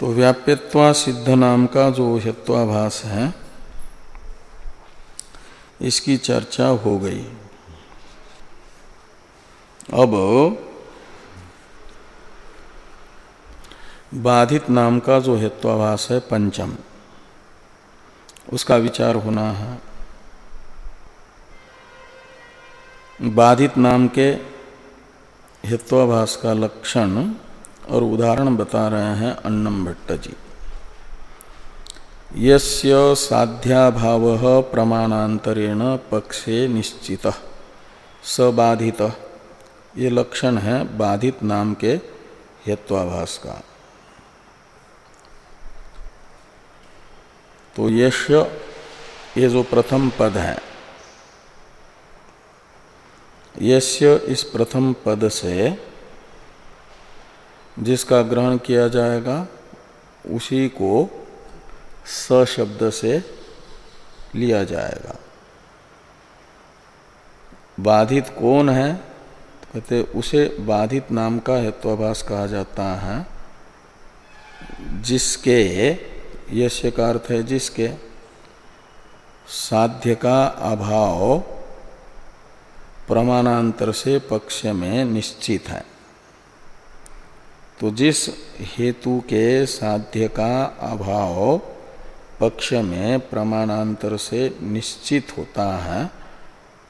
तो व्याप्यत्वा सिद्ध नाम का जो हेत्वाभास है, इसकी चर्चा हो गई। अब बाधित नाम का जो हेत्वाभास है, पंचम, उसका विचार होना है। बाधित नाम के हेत्वाभास का लक्षण और उदाहरण बता रहे हैं अन्नम भट्ट जी यस्य साध्याभाव प्रमाणांतरेण पक्षे निश्चित, सबाधित। ये लक्षण है बाधित नाम के हेत्वाभास का तो यश ये जो प्रथम पद है यश्य इस प्रथम पद से जिसका ग्रहण किया जाएगा, उसी को स शब्द से लिया जाएगा। बाधित कौन है? कहते, उसे बाधित नाम का हेत्वाभास कहा जाता है, जिसके यश का अर्थ है जिसके, साध्य का अभाव प्रमाणांतर से पक्ष में निश्चित है। तो जिस हेतु के साध्य का अभाव पक्ष में प्रमाणांतर से निश्चित होता है,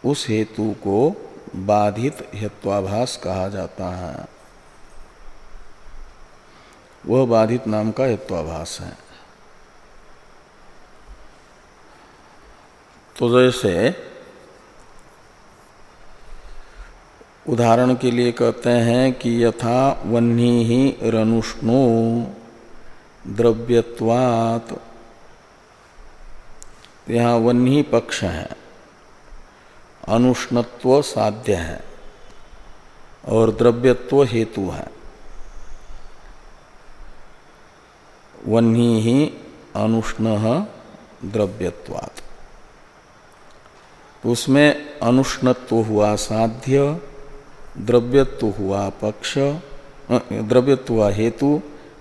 उस हेतु को बाधित हेत्वाभास कहा जाता है। वह बाधित नाम का हेत्वाभास है। तो जैसे उदाहरण के लिए कहते हैं कि यथा वन्नी ही रनुष्णु द्रव्यत्वात। यहाँ वन्नी पक्ष है, अनुष्णत्व साध्य है और द्रव्यत्व हेतु है। वन्नी ही अनुष्ण द्रव्यत्वात्। तो उसमें अनुष्णत्व हुआ साध्य द्रव्यत्व हुआ पक्ष द्रव्यत्व हुआ हेतु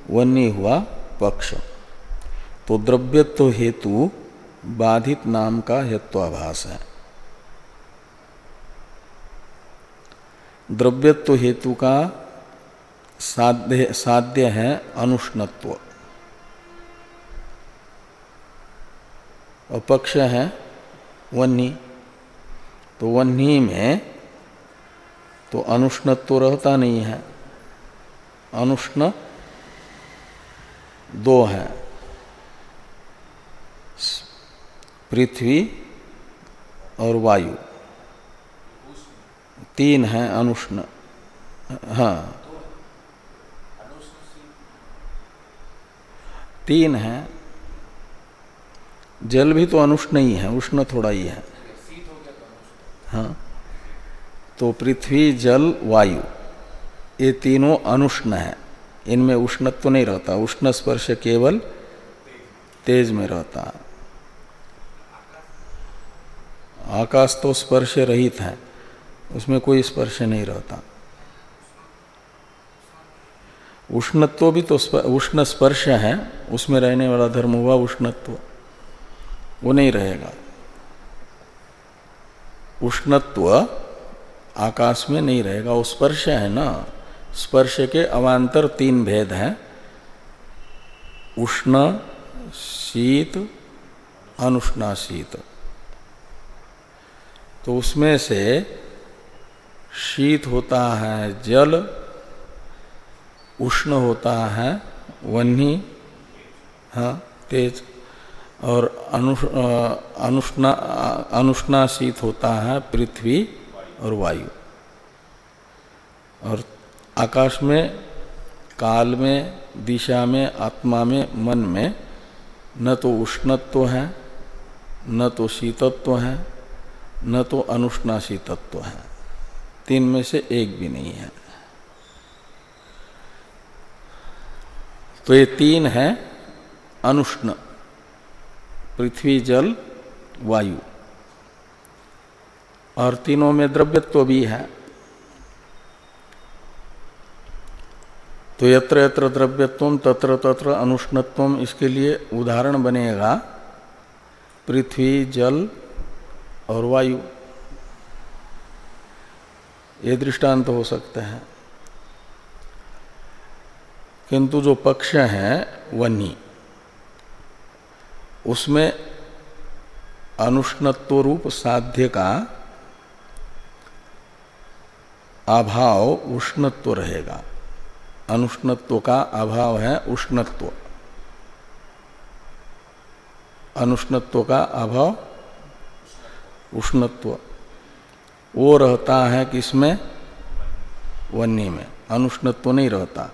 वन्य हुआ पक्ष। तो द्रव्यत्व हेतु बाधित नाम का हेत्वाभास है। द्रव्यत्व हेतु का साध्य साध्य है अनुष्णत्व। और पक्ष है वन्नी तो वन्नी में तो अनुष्णत्व तो रहता नहीं है। अनुष्ण दो है। पृथ्वी और वायु। तीन है अनुष्ण। हाँ। तीन है। जल भी तो अनुष्ण ही है उष्ण थोड़ा ही है। हाँ। तो पृथ्वी, जल, वायु, ये तीनों अनुष्ण है। इनमें उष्णत्व तो नहीं रहता। उष्ण स्पर्श केवल तेज में रहता। है आकाश तो स्पर्श रहित है। उसमें कोई स्पर्श नहीं रहता। उष्णत्व भी तो उष्ण स्पर्श है। उसमें रहने वाला धर्म हुआ उष्णत्व। वो नहीं रहेगा। उष्णत्व आकाश में नहीं रहेगा, वो स्पर्श है ना। स्पर्श के अवान्तर तीन भेद हैं। उष्ण, शीत, अनुष्णा, शीत। तो उसमें से शीत होता है जल, उष्ण होता है वन्नी हाँ तेज। और अनुष्णा अनुष्णा शीत होता है पृथ्वी और वायु। और आकाश में, काल में, दिशा में, आत्मा में, मन में न तो उष्णत्व है, न तो शीतत्व है, न तो अनुष्णा शीतत्व है। तीन में से एक भी नहीं है। तो ये तीन है अनुष्ण, पृथ्वी, जल, वायु। और तीनों में द्रव्यत्व भी है। तो यत्र यत्र द्रव्यत्व, तत्र तत्र अनुष्णत्व इसके लिए उदाहरण बनेगा। पृथ्वी, जल और वायु। ये दृष्टांत हो सकते हैं। किंतु जो पक्ष है वन्नी उसमें अनुष्णत्व रूप साध्य का अभाव उष्णत्व रहेगा। अनुष्णत्व का अभाव है उष्णत्व। अनुष्णत्व का अभाव उष्णत्व। वो रहता है किसमें? वन्य में। अनुष्णत्व नहीं रहता।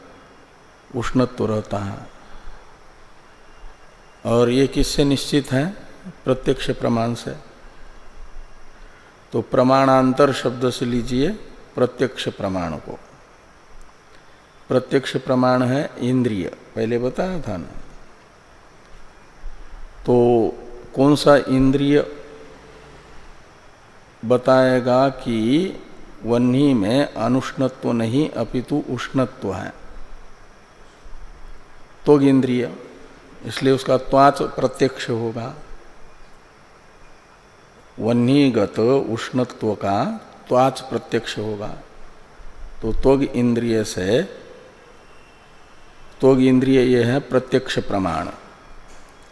उष्णत्व रहता है। और ये किससे निश्चित है? प्रत्यक्ष प्रमाण से। तो प्रमाणांतर शब्द से लीजिए। प्रत्यक्ष प्रमाण को। प्रत्यक्ष प्रमाण है इंद्रिय, पहले बताया था ना। तो कौन सा इंद्रिय बताएगा कि वन्ही में अनुष्णत्व नहीं, अपितु उष्णत्व है? तो इंद्रिय, इसलिए उसका त्वाच प्रत्यक्ष होगा। वन्नीगत उष्णत्व का त्वाच प्रत्यक्ष होगा। तो त्वग इंद्रिय से, त्वग इंद्रिय ये है प्रत्यक्ष प्रमाण।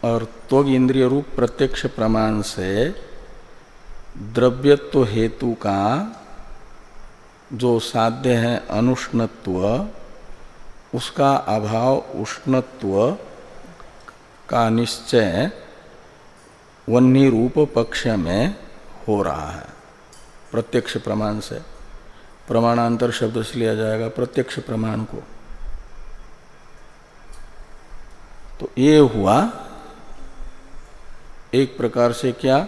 और त्वग इंद्रिय रूप प्रत्यक्ष प्रमाण से द्रव्यत्व हेतु का जो साध्य है अनुष्णत्व, उसका अभाव उष्णत्व का निश्चय वन्नी रूप पक्ष में हो रहा है। प्रत्यक्ष प्रमाण से। प्रमाणांतर शब्द से लिया जाएगा प्रत्यक्ष प्रमाण को। तो ये हुआ एक प्रकार से क्या?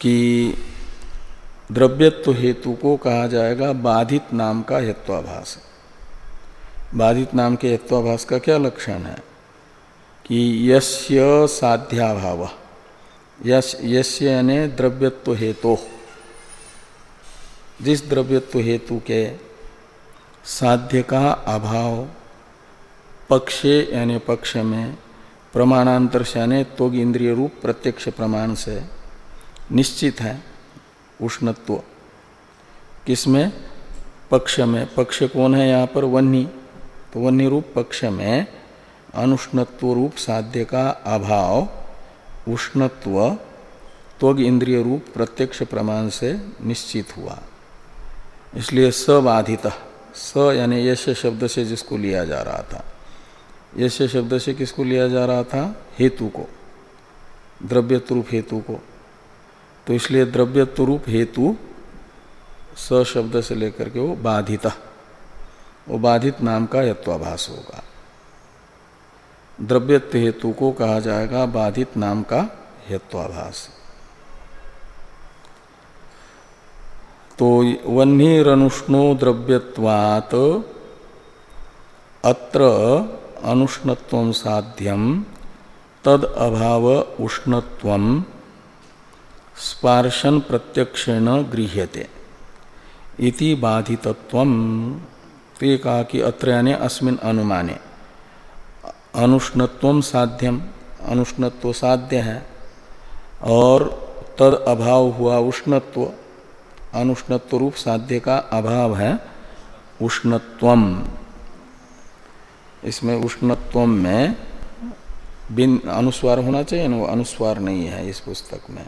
कि द्रव्यत्व हेतु को कहा जाएगा बाधित नाम का हेत्वाभास बाधित नाम के हेत्वाभास का क्या लक्षण है? कि यस्य साध्याभाव। यश यस्य द्रव्यत्व हेतु। जिस द्रव्यत्व हेतु के साध्य का अभाव पक्षे यानी पक्ष में प्रमाणांतर से यानी तो इंद्रिय रूप प्रत्यक्ष प्रमाण से निश्चित है, उष्णत्व। किसमें? पक्ष में। पक्ष कौन है यहाँ पर? वन्नी तो वन्नी रूप पक्ष में अनुष्णत्व रूप साध्य का अभाव उष्णत्व त्वग इंद्रिय रूप प्रत्यक्ष प्रमाण से निश्चित हुआ। इसलिए सबाधित स यानी यश शब्द से जिसको लिया जा रहा था। यश शब्द से किसको लिया जा रहा था? हेतु को द्रव्य रूप हेतु को। तो इसलिए द्रव्यत्व रूप हेतु स शब्द से लेकर के वो बाधित वो बाधित नाम का यत्वाभास होगा। द्रव्यत्व हेतु को कहा जाएगा बाधित नाम का हेत्वाभास। तो वह्निरनुष्णो द्रव्यवात अत्र अनुष्णत्व साध्यम तद अभाव उष्णत्वम स्पार्शन प्रत्यक्षेण गृह्यते। इति बाधितत्व। तो कहा कि अत्र यानी अस्मिन अनुमाने। अनुष्णत्व साध्यम अनुष्णत्व साध्य है, और तद अभाव हुआ उष्णत्व, अनुष्णत्व रूप साध्य का अभाव है, उष्णत्वम। इसमें उष्णत्व में बिन अनुस्वार होना चाहिए ना, वो अनुस्वार नहीं है इस पुस्तक में।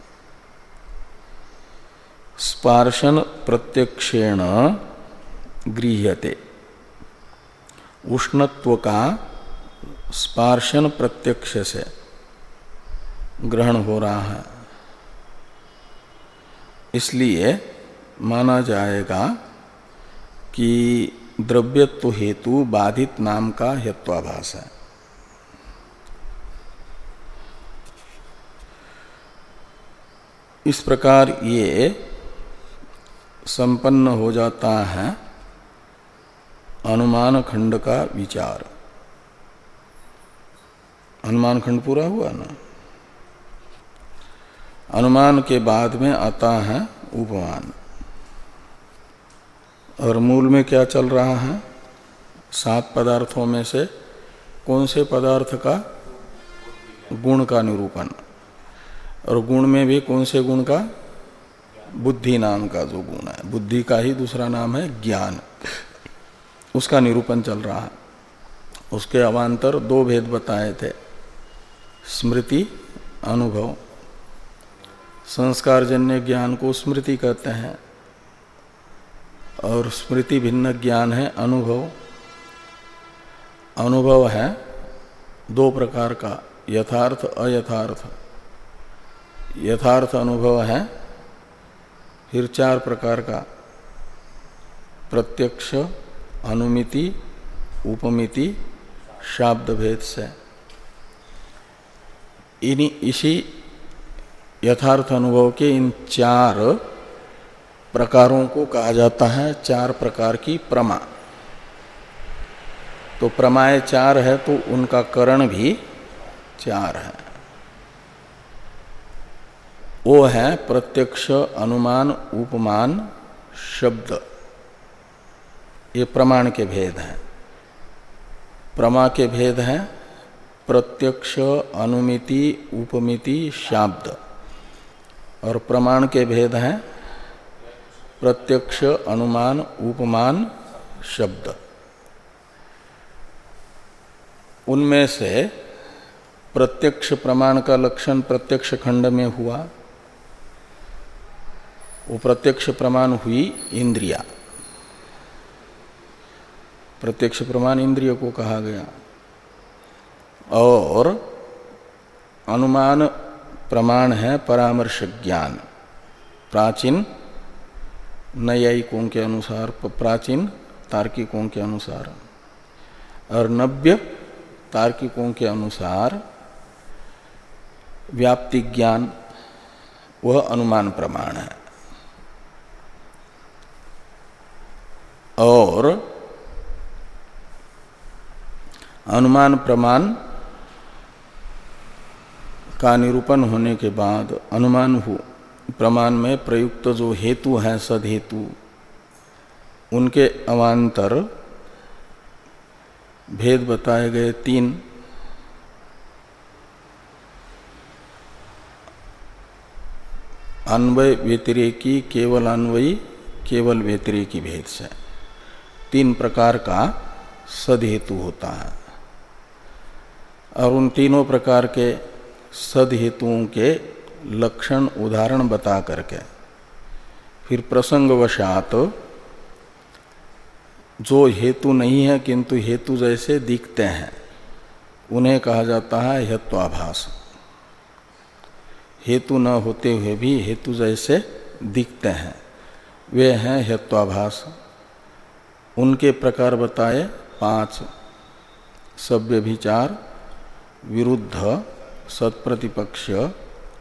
स्पार्शन प्रत्यक्षेण गृह्यते। उष्णत्व का स्पार्शन प्रत्यक्ष से ग्रहण हो रहा है। इसलिए माना जाएगा कि द्रव्यत्व हेतु बाधित नाम का हेत्वाभास है। इस प्रकार ये संपन्न हो जाता है अनुमान खंड का विचार। अनुमान खंड पूरा हुआ ना? अनुमान के बाद में आता है उपमान और मूल में क्या चल रहा है? सात पदार्थों में से कौन से पदार्थ का गुण का निरूपण? और गुण में भी कौन से गुण का? बुद्धि नाम का जो गुण है। बुद्धि का ही दूसरा नाम है ज्ञान। उसका निरूपण चल रहा है। उसके अवान्तर दो भेद बताए थे। स्मृति, अनुभव। संस्कारजन्य ज्ञान को स्मृति कहते हैं। और स्मृति भिन्न ज्ञान है, अनुभव। अनुभव है दो प्रकार का, यथार्थ, अयथार्थ। यथार्थ अनुभव है, फिर चार प्रकार का। प्रत्यक्ष, अनुमिति, उपमिति शाब्द भेद से। इन इसी यथार्थ अनुभव के इन चार प्रकारों को कहा जाता है, चार प्रकार की प्रमा। तो प्रमाय चार है तो उनका करण भी चार है। वो है प्रत्यक्ष, अनुमान, उपमान, शब्द। ये प्रमाण के भेद हैं। प्रमा के भेद हैं प्रत्यक्ष अनुमिति, उपमिति, शाब्द। और प्रमाण के भेद हैं प्रत्यक्ष, अनुमान, उपमान, शब्द। उनमें से प्रत्यक्ष प्रमाण का लक्षण प्रत्यक्ष खंड में हुआ। वो प्रत्यक्ष प्रमाण हुई इंद्रिया। प्रत्यक्ष प्रमाण इंद्रिय को कहा गया। और अनुमान प्रमाण है परामर्श ज्ञान। प्राचीन न्यायिकों के अनुसार, प्राचीन तार्किकों के अनुसार और नव्य तार्किकों के अनुसार व्याप्ति ज्ञान, वह अनुमान प्रमाण है। और अनुमान प्रमाण का निरूपण होने के बाद अनुमान हो प्रमाण में प्रयुक्त जो हेतु है सद हेतु उनके अवान्तर भेद बताए गए तीन अन्वय व्यतिरेकी, केवल अन्वयी, केवल व्यतिरेकी भेद से। तीन प्रकार का सद हेतु होता है। और उन तीनों प्रकार के सद हेतुओं के लक्षण उदाहरण बता करके। फिर प्रसंगवशात, जो हेतु नहीं है, किंतु हेतु जैसे दिखते हैं, उन्हें कहा जाता है हेत्वाभास हेतु न होते हुए भी हेतु जैसे दिखते हैं, वे हैं हेत्वाभास उनके प्रकार बताए पाँच, सभ्य विचार, विरुद्ध सत्प्रतिपक्ष,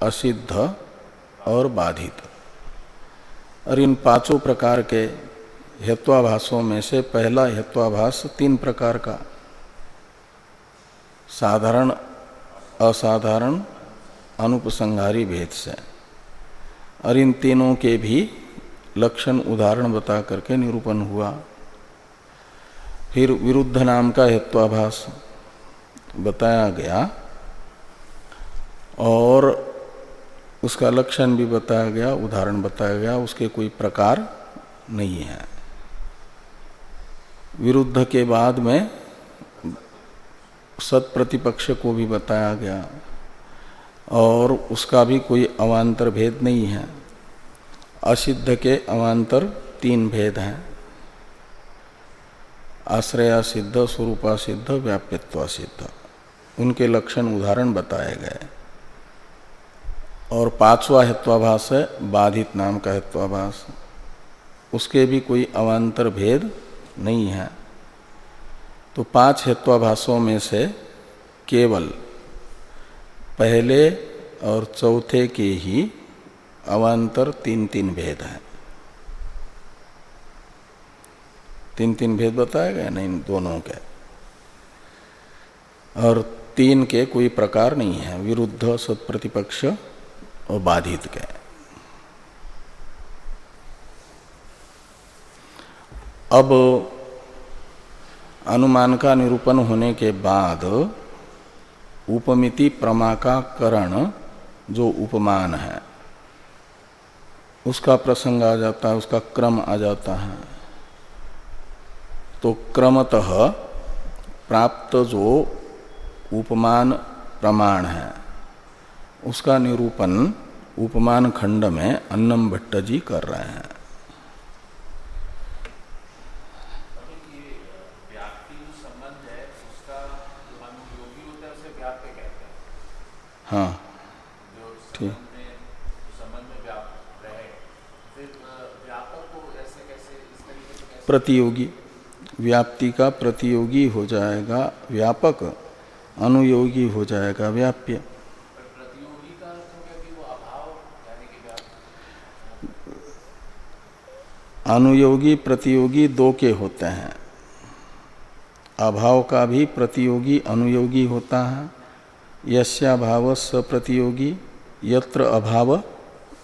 असिद्ध और बाधित। और इन पाँचों प्रकार के हेत्वाभासों में से पहला हेत्वाभास तीन प्रकार का। साधारण, असाधारण, अनुपसंहारी भेद से। और इन तीनों के भी लक्षण उदाहरण बता करके निरूपण हुआ। फिर विरुद्ध नाम का हेत्वाभास बताया गया। और उसका लक्षण भी बताया गया, उदाहरण बताया गया, उसके कोई प्रकार नहीं है। विरुद्ध के बाद में सत प्रतिपक्ष को भी बताया गया और उसका भी कोई अवान्तर भेद नहीं है। असिद्ध के अवान्तर तीन भेद हैं। आश्रया सिद्ध स्वरूपा सिद्ध व्याप्यत्वा सिद्ध उनके लक्षण उदाहरण बताए गए। और पांचवा हेत्वाभास है, बाधित नाम का हेत्वाभास। उसके भी कोई अवान्तर भेद नहीं है। तो पाँच हेत्वाभाषों में से केवल पहले और चौथे के ही अवान्तर तीन तीन भेद हैं। तीन तीन भेद बताए गए नहीं? दोनों के। और तीन के कोई प्रकार नहीं है। विरुद्ध सत्प्रतिपक्ष और बाधित के अब अनुमान का निरूपण होने के बाद उपमिति प्रमा का करण जो उपमान है, उसका प्रसंग आ जाता है, उसका क्रम आ जाता है। तो क्रमतः प्राप्त जो उपमान प्रमाण है उसका निरूपण उपमान खंड में अन्नम भट्ट जी कर रहे हैं। हाँ। ठीक। प्रतियोगी। व्याप्ति का प्रतियोगी हो जाएगा। व्यापक। अनुयोगी हो जाएगा। व्याप्य। अनुयोगी प्रतियोगी दो के होते हैं। अभाव का भी प्रतियोगी अनुयोगी होता है। यस्याभाव स प्रतियोगी यत्र अभाव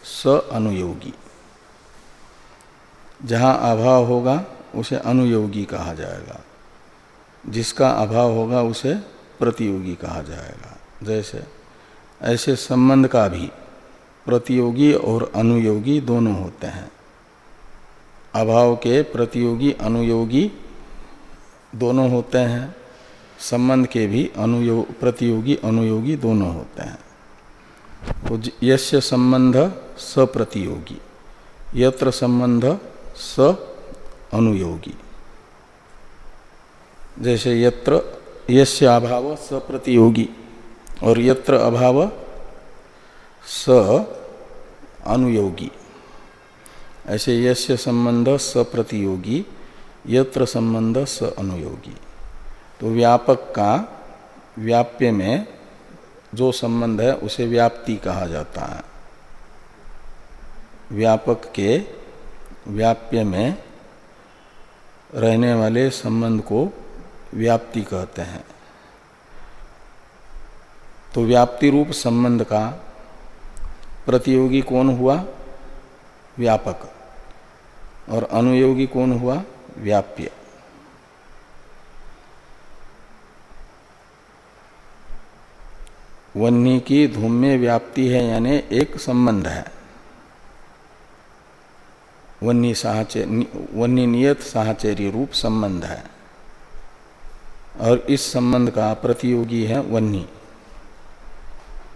स अनुयोगी जहाँ अभाव होगा, उसे अनुयोगी कहा जाएगा। जिसका अभाव होगा, उसे प्रतियोगी कहा जाएगा। जैसे, ऐसे संबंध का भी प्रतियोगी और अनुयोगी दोनों होते हैं। अभाव के प्रतियोगी, अनुयोगी दोनों होते हैं। संबंध के भी अनुयोग प्रतियोगी, अनुयोगी दोनों होते हैं। तो यस्य संबंध सप्रतियोगी, यत्र संबंध स अनुयोगी जैसे यत्र, यस्य अभाव स प्रतियोगी और यत्र अभाव स अनुयोगी ऐसे यस्य संबंध स प्रतियोगी, यत्र संबंध स अनुयोगी। तो व्यापक का व्याप्य में जो संबंध है, उसे व्याप्ति कहा जाता है। व्यापक के व्याप्य में रहने वाले संबंध को व्याप्ति कहते हैं। तो व्याप्ति रूप संबंध का प्रतियोगी कौन हुआ? व्यापक। और अनुयोगी कौन हुआ? व्याप्य। वन्नी की धूम में व्याप्ति है, यानी एक संबंध है। वन्नी साहचे वन्नी नियत साहचर्य रूप संबंध है। और इस संबंध का प्रतियोगी है वन्नी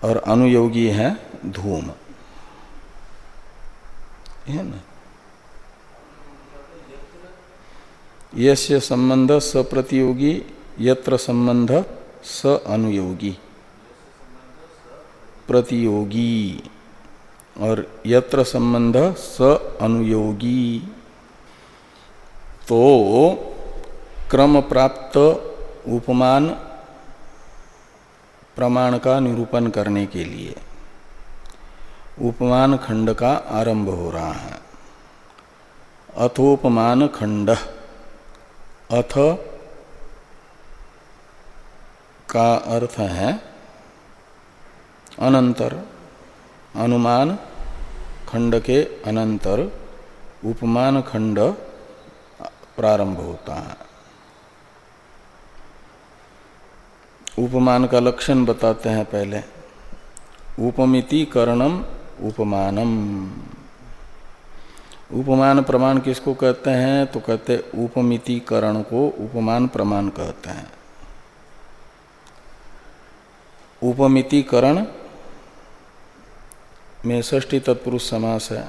और अनुयोगी है धूम। है ना? यस्य संबंध सप्रतियोगी यत्र संबंध स अनुयोगी। प्रतियोगी। और यत्र संबंध स अनुयोगी। तो क्रम प्राप्त उपमान प्रमाण का निरूपण करने के लिए उपमान खंड का आरंभ हो रहा है। अथोपमान खंड। अथ का अर्थ है अनंतर, अनुमान खंड के अनंतर, उपमान खंड प्रारंभ होता है। उपमान का लक्षण बताते हैं पहले। उपमिति करणम उपमानम। उपमान प्रमाण किसको कहते हैं? तो कहते उपमिति करण को उपमान प्रमाण कहते हैं। उपमितिकरण में ष्टी तत्पुरुष समास है।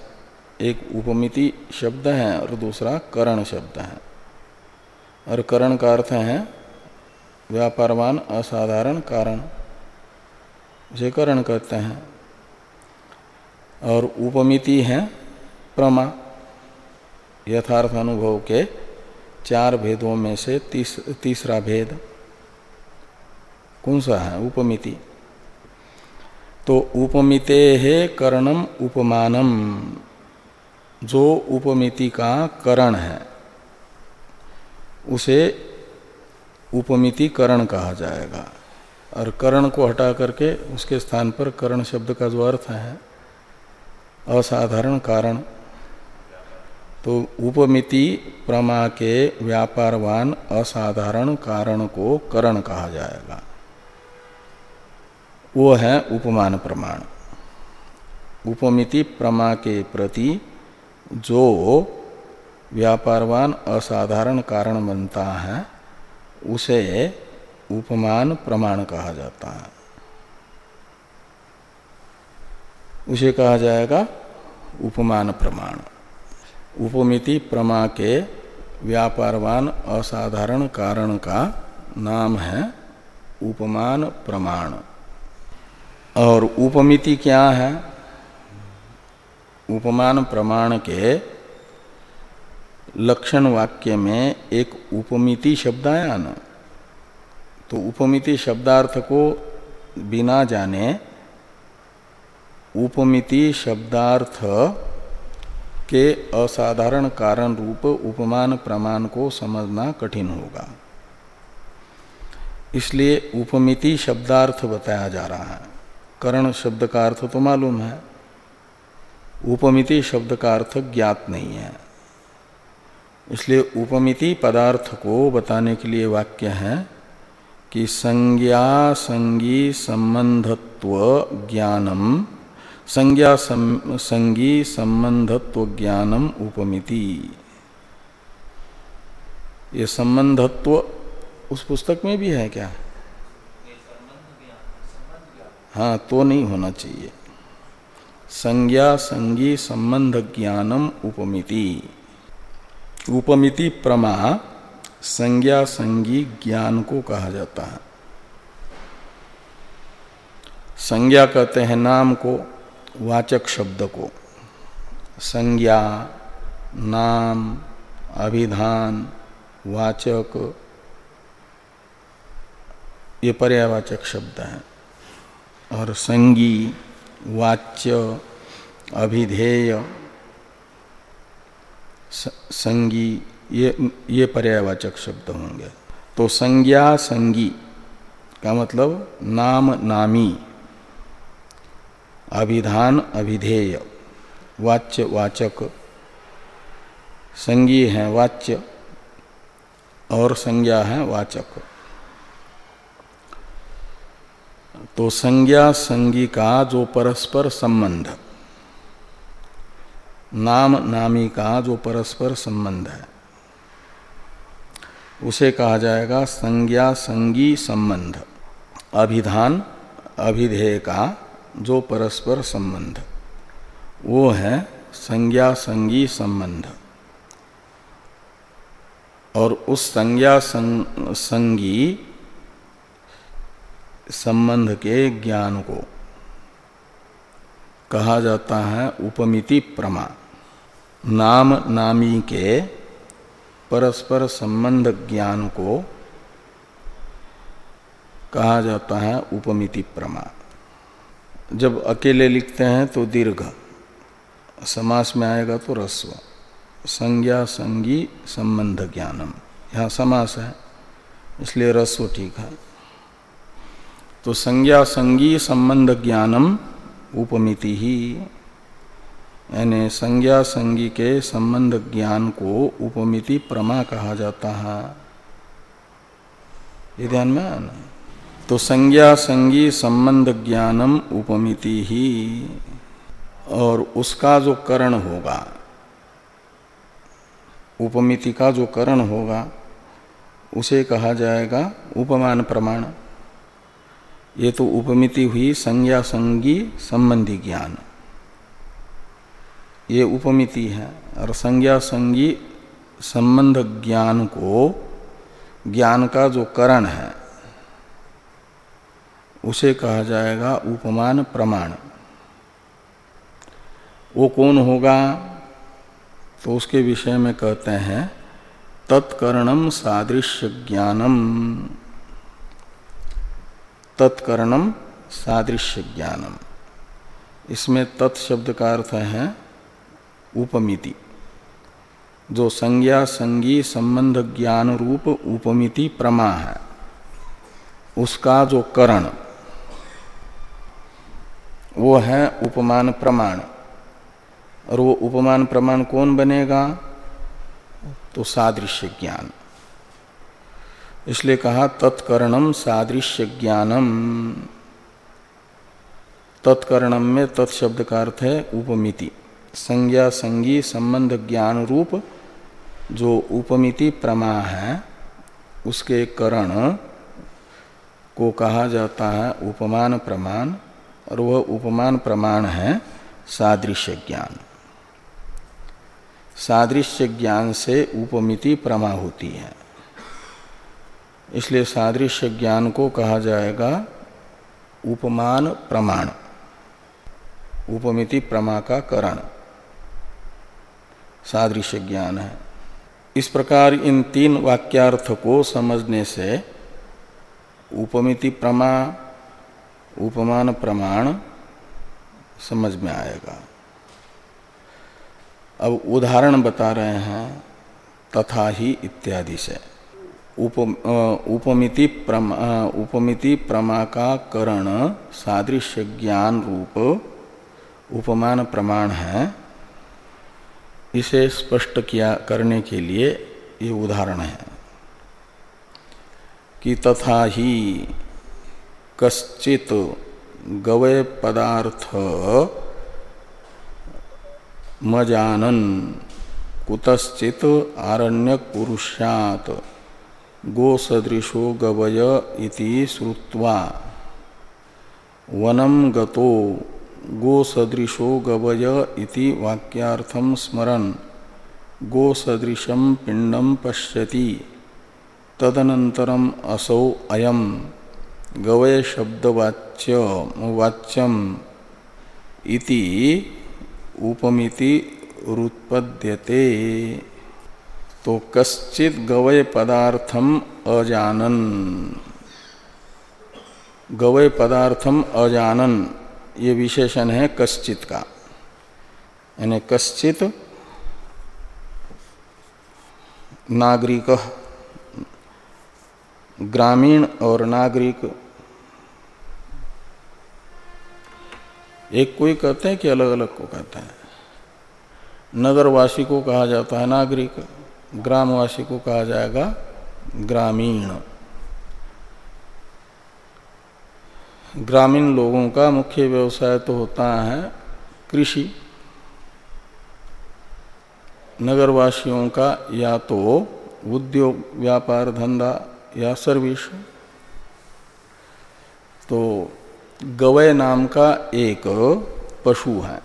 एक उपमिति शब्द है और दूसरा करण शब्द है। और करण का अर्थ है व्यापारवान असाधारण कारण उसे करण कहते हैं। और उपमिति है प्रमा। यथार्थ अनुभव के चार भेदों में से तीस, तीसरा भेद कौन सा है? उपमिति। तो उपमिते है करणम उपमानम। जो उपमिति का करण है उसे उपमिति करण कहा जाएगा। और करण को हटा करके उसके स्थान पर करण शब्द का जो अर्थ है असाधारण कारण तो उपमिति प्रमा के व्यापारवान असाधारण कारण को करण कहा जाएगा। वो है उपमान प्रमाण। उपमिति प्रमा के प्रति जो व्यापारवान असाधारण कारण बनता है, उसे उपमान प्रमाण कहा जाता है। उसे कहा जाएगा उपमान प्रमाण। उपमिति प्रमा के व्यापारवान असाधारण कारण का नाम है उपमान प्रमाण। और उपमिति क्या है? उपमान प्रमाण के लक्षण वाक्य में एक उपमिति शब्द आया ना तो उपमिति शब्दार्थ को बिना जाने उपमिति शब्दार्थ के असाधारण कारण रूप उपमान प्रमाण को समझना कठिन होगा। इसलिए उपमिति शब्दार्थ बताया जा रहा है। करण शब्द का अर्थ तो मालूम है। उपमिति शब्द का अर्थ ज्ञात नहीं है। इसलिए उपमिति पदार्थ को बताने के लिए वाक्य है कि संज्ञा संगी संबंधत्व ज्ञानम संज्ञा सं, संगी संबंधत्व ज्ञानम उपमिति। ये संबंधत्व उस पुस्तक में भी है क्या? हाँ तो नहीं होना चाहिए। संज्ञा संगी संबंध ज्ञानम उपमिति। उपमिति प्रमा संज्ञा संगी ज्ञान को कहा जाता है। संज्ञा कहते हैं नाम को वाचक शब्द को। संज्ञा, नाम, अभिधान, वाचक, ये पर्यावाचक शब्द हैं। और संगी, वाच्य, अभिधेय संगी, ये ये पर्यावाचक शब्द होंगे। तो संज्ञा, संगी का मतलब नाम, नामी। अभिधान अभिधेय, वाच्य वाचक संगी है वाच्य, और संज्ञा है वाचक। तो संज्ञा संगी का जो परस्पर संबंध, नाम नामी का जो परस्पर संबंध है, उसे कहा जाएगा संज्ञा संगी संबंध, अभिधान अभिधेय का जो परस्पर संबंध। वो है संज्ञा संगी संबंध। और उस संज्ञा संगी संबंध के ज्ञान को कहा जाता है उपमिति प्रमा। नाम नामी के परस्पर संबंध ज्ञान को कहा जाता है उपमिति प्रमा। जब अकेले लिखते हैं तो दीर्घ। समास में आएगा तो रस्व संज्ञा, संगी, संबंध ज्ञानम। यहाँ समास है, इसलिए रस्व ठीक है। तो संज्ञा, संगी, संबंध ज्ञानम उपमिति ही। यानी संज्ञा, संगी के संबंध ज्ञान को उपमिति प्रमा कहा जाता है। ये ध्यान में आना तो संज्ञा संगी संबंध ज्ञानम उपमिति। ही और उसका जो करण होगा, उपमिति का जो करण होगा, उसे कहा जाएगा उपमान प्रमाण। ये तो उपमिति हुई संज्ञा संगी संबंधी ज्ञान। ये उपमिति है, और संज्ञा संगी संबंध ज्ञान को, ज्ञान का जो करण है उसे कहा जाएगा उपमान प्रमाण। वो कौन होगा? तो उसके विषय में कहते हैं तत्कर्णम सादृश्य ज्ञानम। तत्कर्णम सादृश्य ज्ञानम। इसमें तत्शब्द का अर्थ है उपमिति। जो संज्ञा, संगी, संबंध ज्ञान रूप उपमिति, प्रमा है, उसका जो करण वो है उपमान प्रमाण। और वो उपमान प्रमाण कौन बनेगा? तो सादृश्य ज्ञान। इसलिए कहा, तत्कर्णम सादृश्य ज्ञानम। तत्कर्णम में तत्शब्द का अर्थ है उपमिति। संज्ञा, संगी, संबंध, ज्ञान रूप, जो उपमिति प्रमा है, उसके करण को कहा जाता है उपमान प्रमाण। और वह उपमान प्रमाण है सादृश्य ज्ञान। सादृश्य ज्ञान से उपमिति प्रमा होती है। इसलिए सादृश्य ज्ञान को कहा जाएगा उपमान प्रमाण। उपमिति प्रमा का करण। सादृश्य ज्ञान है। इस प्रकार इन तीन वाक्यार्थ को समझने से उपमिति प्रमा उपमान प्रमाण समझ में आएगा। अब उदाहरण बता रहे हैं तथा ही इत्यादि से। उप, उपमिति प्रमा उपमिति प्रमा का करण सादृश्य ज्ञान रूप उपमान प्रमाण है। इसे स्पष्ट किया करने के लिए ये उदाहरण है कि तथा ही कश्चित गवय पदार्थ मजानन कुतश्चित आरण्य पुरुषात गो सदृशो गवय इति श्रुत्वा वनम गतो गो सदृशो गवय इति वाक्यार्थम स्मरन् गो सदृशम पिंडम पश्यति तदनंतरम असौ अयम गवय शब्दवाच्य वाच्यम इति उपमिति रुत्पद्यते। तो कश्चित गवय पदार्थम अजानन। गवय पदार्थम अजानन, ये विशेषण है कश्चित का। यानी कश्चित नागरिक ग्रामीण और नागरिक एक कोई कहते हैं कि अलग अलग को कहते हैं। नगरवासी को कहा जाता है नागरिक, ग्रामवासी को कहा जाएगा ग्रामीण। ग्रामीण लोगों का मुख्य व्यवसाय तो होता है कृषि। नगरवासियों का या तो उद्योग, व्यापार, धंधा या सर्विस तो गवय नाम का एक पशु है।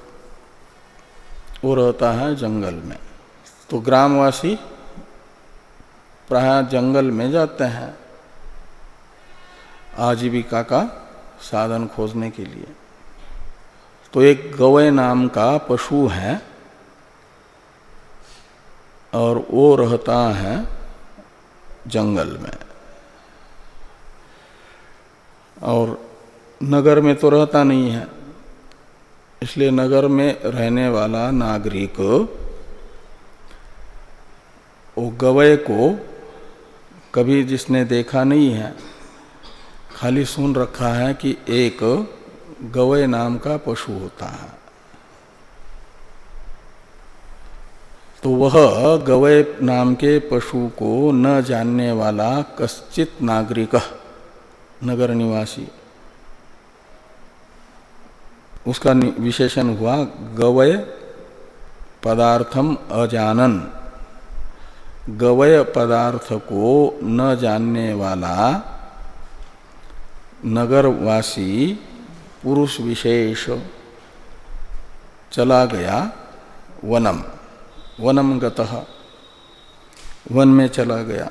वो रहता है जंगल में। तो ग्रामवासी प्राय जंगल में जाते हैं आजीविका का साधन खोजने के लिए। तो एक गवय नाम का पशु है और वो रहता है जंगल में। और नगर में तो रहता नहीं है। इसलिए नगर में रहने वाला नागरिक वो गवय को कभी जिसने देखा नहीं है, खाली सुन रखा है कि एक गवय नाम का पशु होता है। तो वह गवय नाम के पशु को न जानने वाला कश्चित नागरिक नगर निवासी उसका विशेषण हुआ, गवय पदार्थम अजानन। गवय पदार्थ को न जानने वाला नगरवासी पुरुष विशेष चला गया वनम। वनम गतः। वन में चला गया।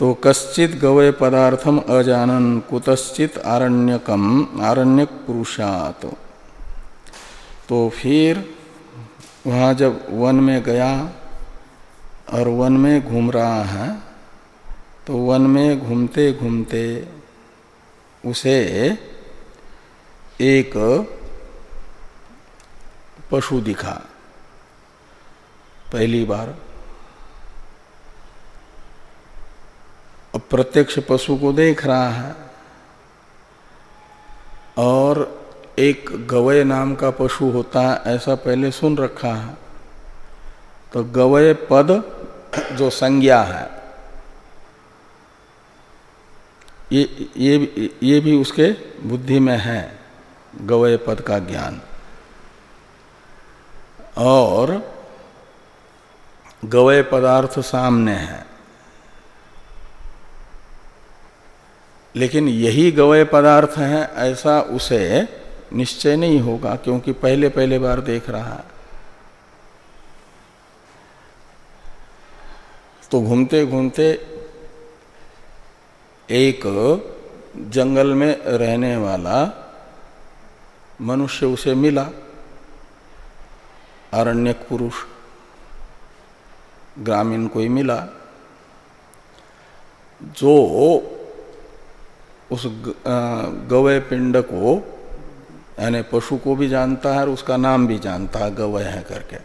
तो कश्चित गवय पदार्थम अजानन, कुतश्चित आरण्यकम आरण्यक पुरुषात तो फिर वहाँ जब वन में गया और वन में घूम रहा है तो वन में घूमते घूमते उसे एक पशु दिखा। पहली बार प्रत्यक्ष पशु को देख रहा है और एक गवय नाम का पशु होता है, ऐसा पहले सुन रखा है। तो गवय पद जो संज्ञा है, ये ये ये भी उसके बुद्धि में है गवय पद का ज्ञान। और गवय पदार्थ सामने है। लेकिन यही गवय पदार्थ है, ऐसा उसे निश्चय नहीं होगा क्योंकि पहले पहले बार देख रहा है। तो घूमते घूमते एक जंगल में रहने वाला मनुष्य उसे मिला, अरण्यक पुरुष, ग्रामीण कोई मिला, जो उस गवय पिंड को, यानी पशु को भी जानता है और उसका नाम भी जानता है गवय है करके।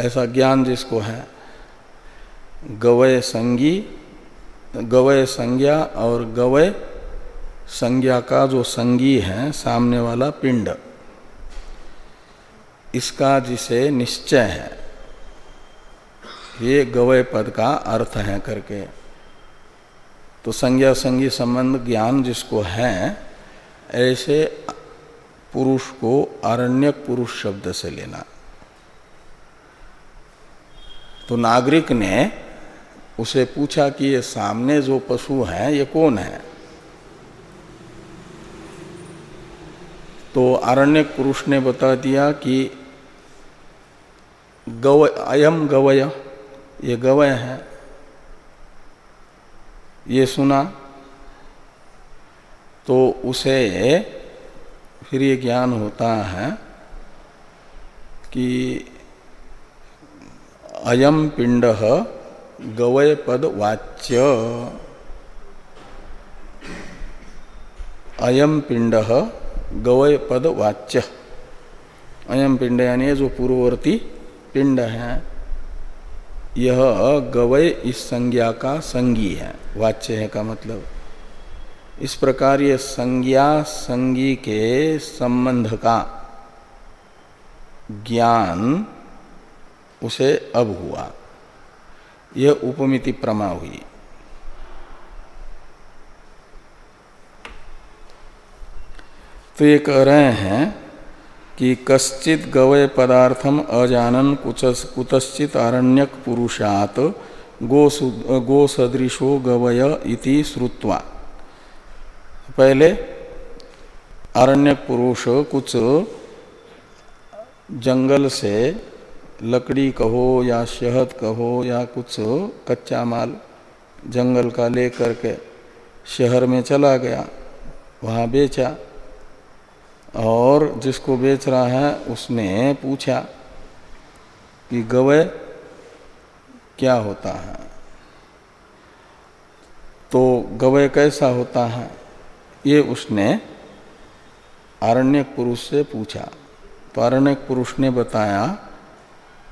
ऐसा ज्ञान जिसको है गवय संगी गवय संज्ञा और गवय संज्ञा का जो संगी है, सामने वाला पिंड, इसका जिसे निश्चय है, ये गवय पद का अर्थ है करके। तो संज्ञा संगी संबंध ज्ञान जिसको है, ऐसे पुरुष को आरण्यक पुरुष शब्द से लेना। तो नागरिक ने उसे पूछा कि ये सामने जो पशु है, ये कौन है? तो आरण्य पुरुष ने बता दिया कि गव अयम गवय, ये गवय है। ये सुना तो उसे फिर ये ज्ञान होता है कि अयम पिंड गवय पद वाच्य। अयम पिंड गवय पद वाच्य। अयम पिंड यानी जो पूर्ववर्ती पिंड है यह गवय इस संज्ञा का संगी है। वाच्य है का मतलब? इस प्रकार ये संज्ञा संगी के संबंध का ज्ञान उसे अब हुआ। यह उपमिति प्रमा हुई। तो ये कह रहे हैं कि कश्चित गवय पदार्थम अजानन कुतश्चित आरण्यक पुरुषात गो सदृशो गवय इति श्रुत्वा। पहले आरण्यक पुरुष कुछ जंगल से लकड़ी कहो या शहद कहो या कुछ कच्चा माल जंगल का ले करके शहर में चला गया, वहाँ बेचा। और जिसको बेच रहा है उसने पूछा कि गवय क्या होता है? तो गवय कैसा होता है? ये उसने आरण्यक पुरुष से पूछा। तो आरण्यक पुरुष ने बताया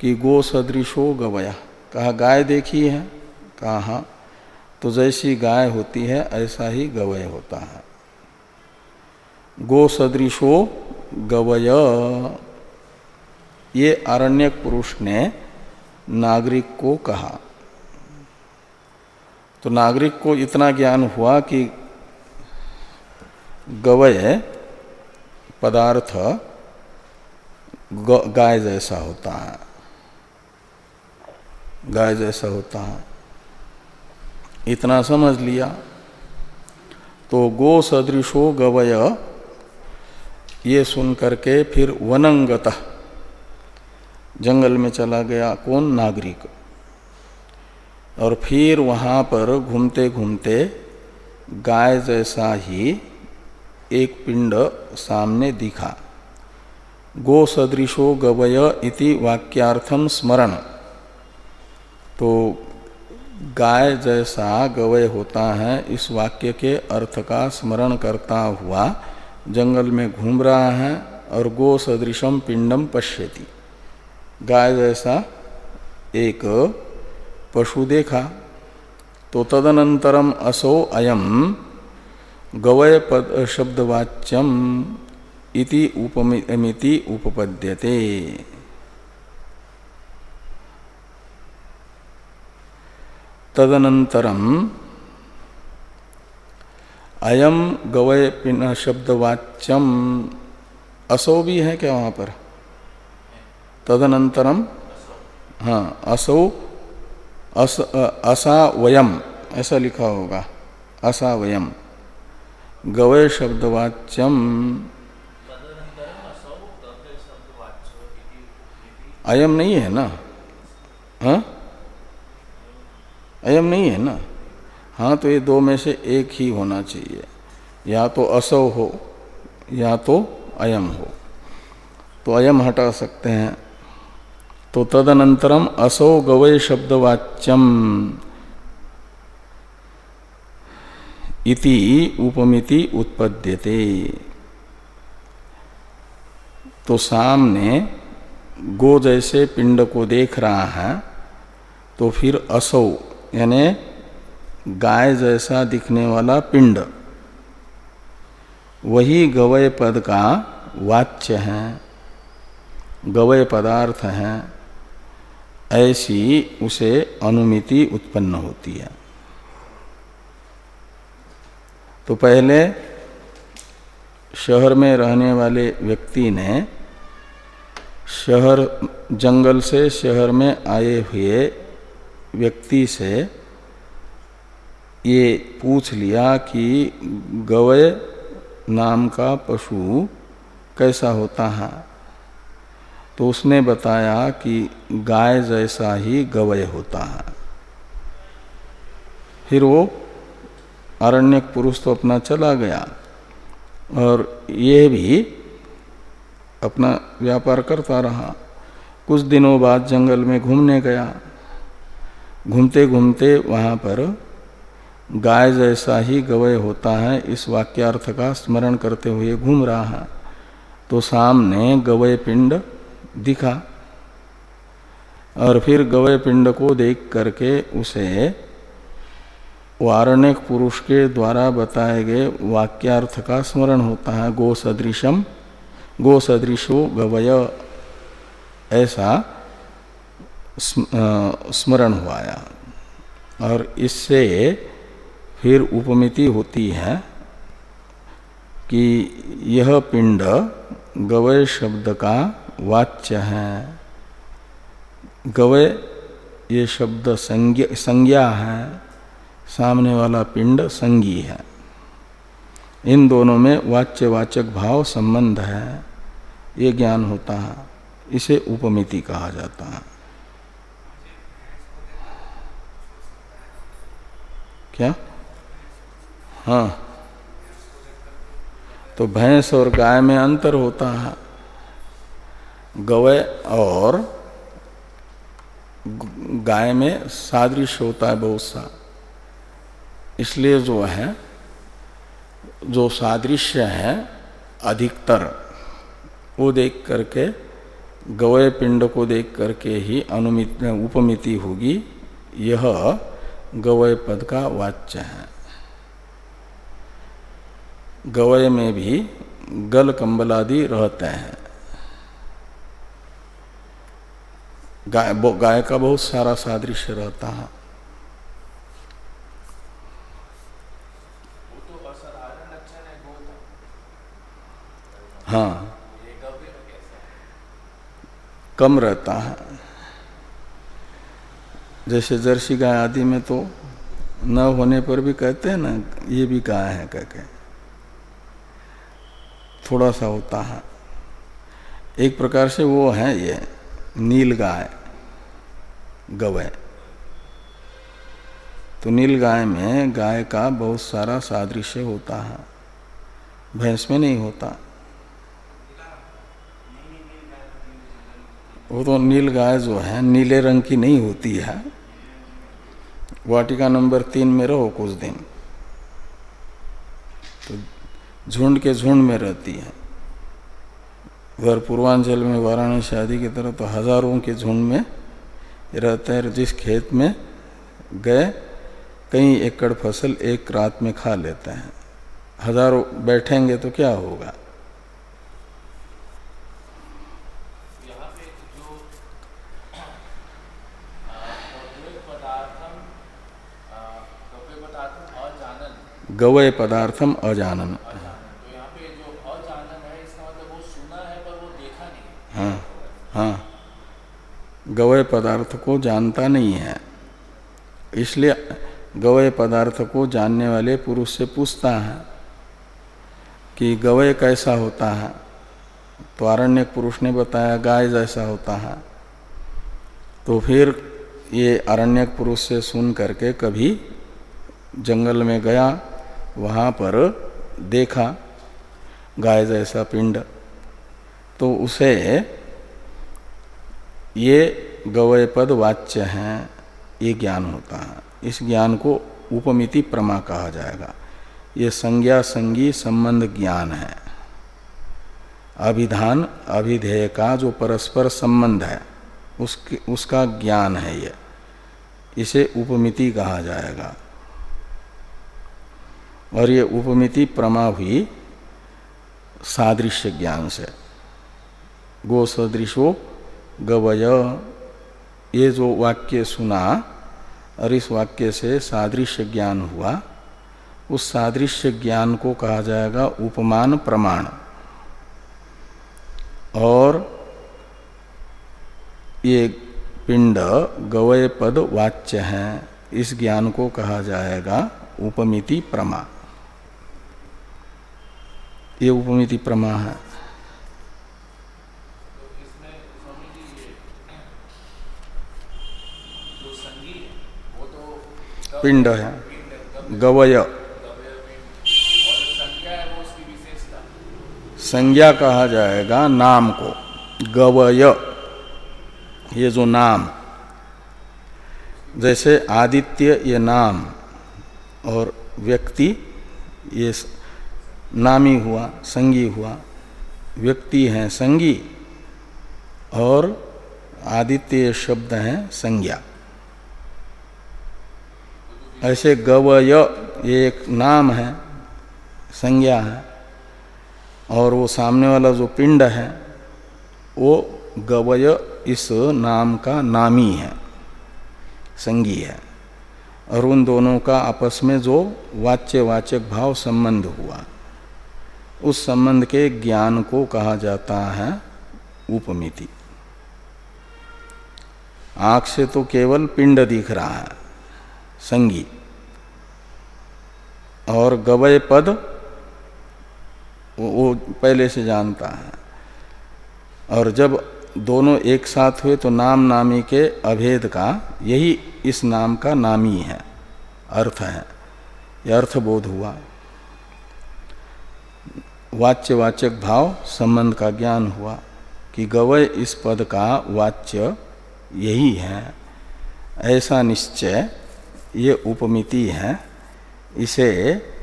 कि गो सदृशो गवया। कहा, गाय देखी है? कहा हाँ तो जैसी गाय होती है, ऐसा ही गवय होता है। गो सदृशो गवय। ये आरण्यक पुरुष ने नागरिक को कहा। तो नागरिक को इतना ज्ञान हुआ कि गवय पदार्थ गाय जैसा होता है। गाय जैसा होता है। इतना समझ लिया। तो गो सदृशो गवय ये सुन करके फिर वनंगत जंगल में चला गया कौन नागरिक। और फिर वहाँ पर घूमते घूमते गाय जैसा ही एक पिंड सामने दिखा। गो सदृशो गवय इति वाक्यार्थम स्मरण। तो गाय जैसा गवय होता है, इस वाक्य के अर्थ का स्मरण करता हुआ जंगल में घूम रहा है और गो सदृशम पिंडम पश्यति। गाय जैसा एक पशु देखा तो तदनंतरम असो अयम गवय पद शब्दवाच्यम इति उपमिति उपपद्यते। तदनंतरम अयम गवय पिन शब्दवाच्यम असो भी है क्या वहाँ पर? तदनंतरम हाँ असो, अस असा वयम, ऐसा लिखा होगा, असा वयम। गवय शब्दवाच्यम। अयम नहीं है ना? हाँ? अयम नहीं है ना? हाँ तो ये दो में से एक ही होना चाहिए। या तो असव हो, या तो अयम हो। तो अयम हटा सकते हैं। तो तदनंतरम असो गवय शब्दवाच्यम इति उपमिति उत्पद्यते। तो सामने गो जैसे पिंड को देख रहा है तो फिर असौ, यानी गाय जैसा दिखने वाला पिंड। वही गवय पद का वाच्य है, गवय पदार्थ है, ऐसी उसे अनुमिति उत्पन्न होती है। तो पहले शहर में रहने वाले व्यक्ति ने शहर जंगल से शहर में आए हुए व्यक्ति से ये पूछ लिया कि गवय नाम का पशु कैसा होता है? तो उसने बताया कि गाय जैसा ही गवय होता है। फिर वो अरण्यक पुरुष तो अपना चला गया और ये भी अपना व्यापार करता रहा। कुछ दिनों बाद जंगल में घूमने गया। घूमते घूमते वहाँ पर गाय जैसा ही गवय होता है, इस वाक्यार्थ का स्मरण करते हुए घूम रहा है। तो सामने गवय पिंड दिखा और फिर गवय पिंड को देख करके उसे वारणिक पुरुष के द्वारा बताए गए वाक्यार्थ का स्मरण होता है, गो सदृशम, गो सदृशो गवय। ऐसा स्मरण हुआ और इससे फिर उपमिति होती है कि यह पिंड गवय शब्द का वाच्य है। गवय ये शब्द संज्ञा, है सामने वाला पिंड संगी है। इन दोनों में वाच्यवाचक भाव संबंध है ये ज्ञान होता है इसे उपमिति कहा जाता है। क्या? हाँ। तो भैंस और गाय में अंतर होता है। गवय और गाय में सादृश्य होता है बहुत सा। इसलिए जो है, जो सादृश्य है अधिकतर, वो देख करके गवय पिंड को देख करके ही अनुमित, उपमिति होगी। यह गवय पद का वाच्य है। गवय में भी गल कंबलादि रहते हैं। गाय गाय का बहुत सारा सादृश्य रहता है। हाँ? कम रहता है। जैसे जर्सी गाय आदि में तो न होने पर भी कहते हैं ना ये भी गाय है कह के। थोड़ा सा होता है। एक प्रकार से वो है ये, नील गाय गवय तो नील गाय में गाय का बहुत सारा सादृश्य होता है। भैंस में नहीं होता। वो तो नील गाय जो है, नीले रंग की नहीं होती है। वाटिका नंबर तीन में रहो कुछ दिन। तो झुंड के झुंड में रहती है। उधर पूर्वांचल में वाराणसी आदि की तरह तो हज़ारों के झुंड में रहते हैं जिस खेत में गए कई एकड़ फ़सल एक रात में खा लेते हैं। हज़ारों बैठेंगे तो क्या होगा? गवय पदार्थम अजानन। हाँ हाँ। गवय पदार्थ को जानता नहीं है। इसलिए गवय पदार्थ को जानने वाले पुरुष से पूछता है कि गवय कैसा होता है। तो आरण्य पुरुष ने बताया, गाय जैसा होता है। तो फिर ये अरण्यक पुरुष से सुन करके कभी जंगल में गया, वहाँ पर देखा, गाय जैसा पिंड तो उसे ये गवय पद वाच्य हैं, ये ज्ञान होता है। इस ज्ञान को उपमिति प्रमा कहा जाएगा। ये संज्ञा संगी संबंध ज्ञान है। अभिधान अभिधेय का जो परस्पर संबंध है, उसके, उसका ज्ञान है ये। इसे उपमिति कहा जाएगा। और ये उपमिति प्रमा हुई सादृश्य ज्ञान से। गो सदृशो गवय। ये जो वाक्य सुना और इस वाक्य से सादृश्य ज्ञान हुआ। उस सादृश्य ज्ञान को कहा जाएगा उपमान प्रमाण। और ये पिंड गवय पद वाच्य है, इस ज्ञान को कहा जाएगा उपमिति प्रमा। ये उपमिति प्रमा है। पिंड है, गवय। संज्ञा कहा जाएगा नाम को, गवय। ये जो नाम, जैसे आदित्य ये नाम और व्यक्ति ये नामी हुआ, संगी हुआ, व्यक्ति हैं संगी और आदित्य शब्द हैं संज्ञा। ऐसे गवय एक नाम है, संज्ञा है, और वो सामने वाला जो पिंड है, वो गवय इस नाम का नामी है, संगी है। और उन दोनों का आपस में जो वाच्य वाचक भाव संबंध हुआ, उस संबंध के ज्ञान को कहा जाता है उपमिति। आँख से तो केवल पिंड दिख रहा है। संगी। और गवय पद, वो पहले से जानता है। और जब दोनों एक साथ हुए तो नाम नामी के अभेद का, यही इस नाम का नामी है, अर्थ है। यह अर्थबोध हुआ। वाच्य वाचक भाव, संबंध का ज्ञान हुआ कि गवय इस पद का वाच्य यही है। ऐसा निश्चय ये उपमिति है, इसे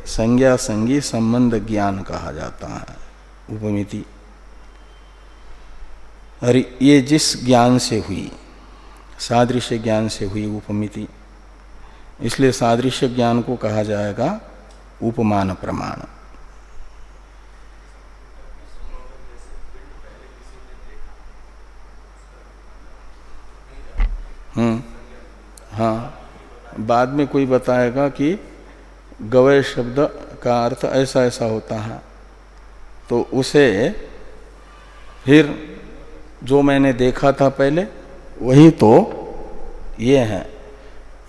संज्ञा संगी संबंध ज्ञान कहा जाता है, उपमिति। और ये जिस ज्ञान से हुई सादृश्य ज्ञान से हुई उपमिति, इसलिए सादृश्य ज्ञान को कहा जाएगा उपमान प्रमाण। हम्म हाँ। बाद में कोई बताएगा कि गवय शब्द का अर्थ ऐसा ऐसा होता है। तो उसे फिर जो मैंने देखा था पहले, वही तो ये है।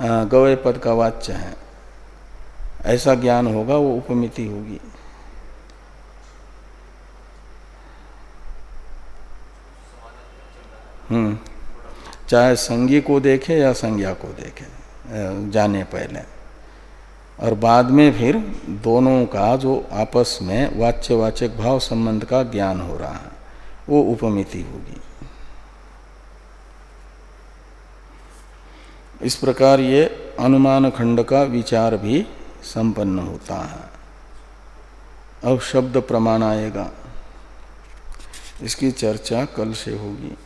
गवय पद का वाच्य है। ऐसा ज्ञान होगा, वो उपमिति होगी। हम्म चाहे संगी को देखे या संज्ञा को देखे। जाने पहले। और बाद में फिर दोनों का जो आपस में वाच्य वाचक भाव संबंध का ज्ञान हो रहा है, वो उपमिति होगी। इस प्रकार ये अनुमान खंड का विचार भी संपन्न होता है। अब शब्द प्रमाण आएगा। इसकी चर्चा कल से होगी।